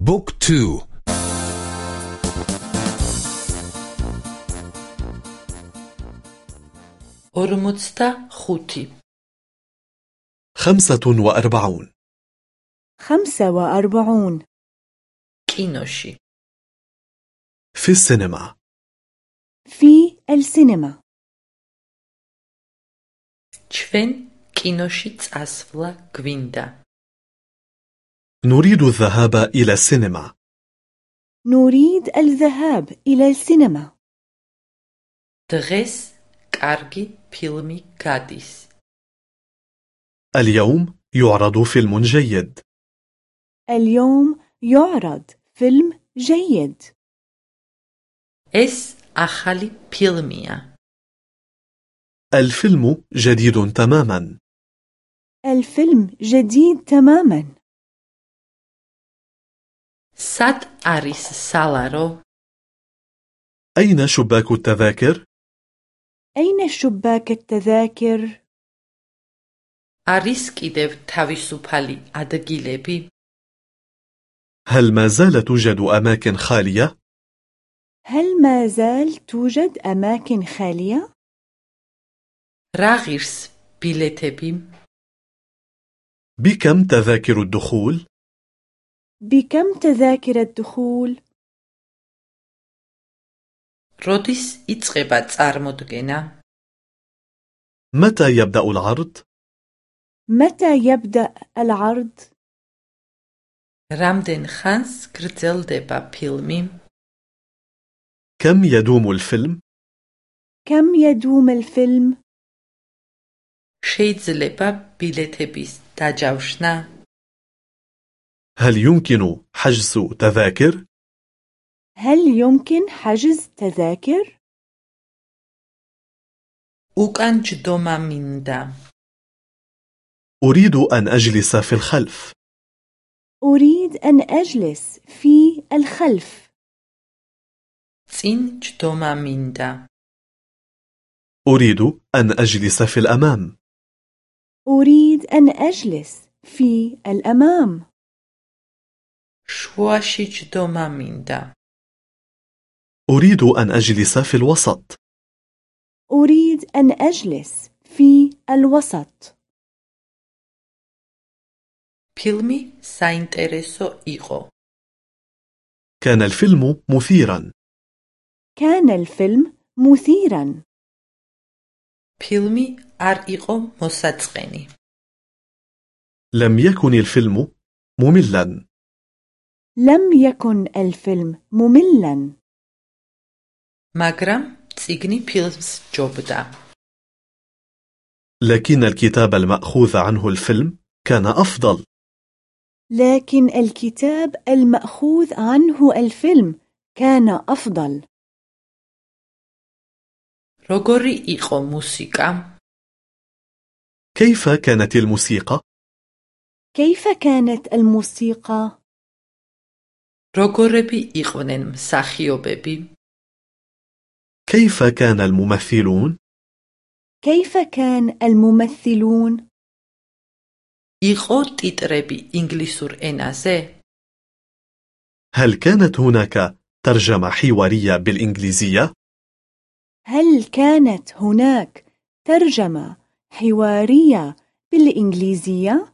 Book two. ორმოცდახუთი. خمسة وأربعون. خمسة وأربعون. კინოში. في السينما. في السينما. ჩვენ კინოში წასვლა გვინდა نريد الذهاب إلى السينما نريد الذهاب إلى السينما დღეს კარგი ფილმი გადის. اليوم يعرض فيلم جيد اليوم يعرض فيلم جيد ეს ახალი ფილმია. الفيلم جديد تماما الفيلم جديد تماما სად არის სალარო? أين شباك التذاكر؟ أين شباك التذاكر؟ არის კიდევ თავისუფალი ადგილები? هل ما زال توجد أماكن خالية؟ هل ما زال توجد أماكن خالية؟ რა ღირს ბილეთები? بكم تذاكر الدخول؟ بكم تذاكر الدخول؟ როდის იწყება წარმოდგენა? متى يبدأ العرض؟ متى يبدأ العرض؟ რამდენ ხანს გრძელდება ფილმი? كم يدوم الفيلم؟ كم يدوم الفيلم؟ შეიძლება ბილეთების დაჯავშნა? هل يمكن حجز تذاكر؟ هل يمكن حجز تذاكر؟ უკან ჯდომა მინდა. أريد أن أجلس في الخلف أريد أن أجلس في الخلف წინ ჯდომა მინდა. أريد أن أجلس في الأمام أريد أن أجلس في الأمام შუაში ჯდომა მინდა. أريد أن أجلس في الوسط أريد أن أجلس في الوسط ფილმი საინტერესო იყო. كان الفيلم مثيرا كان الفيلم مثيرا ფილმი არ იყო მოსაწყენი. لم يكن الفيلم مملا لم يكن الفيلم مملا მაგრამ წიგნი ფილმს ჯობდა. لكن الكتاب المأخوذ عنه الفيلم كان أفضل لكن الكتاب المأخوذ عنه الفيلم كان أفضل როგორი იყო მუსიკა? كيف كانت الموسيقى؟ كيف كانت الموسيقى؟ როგორები იყვნენ მსახიობები? كيف كان الممثلون؟ كيف كان الممثلون؟ იყო ტიტრები ინგლისურ ენაზე? هل كانت هناك ترجمة حوارية بالإنجليزية؟ هل كانت هناك ترجمة حوارية بالإنجليزية؟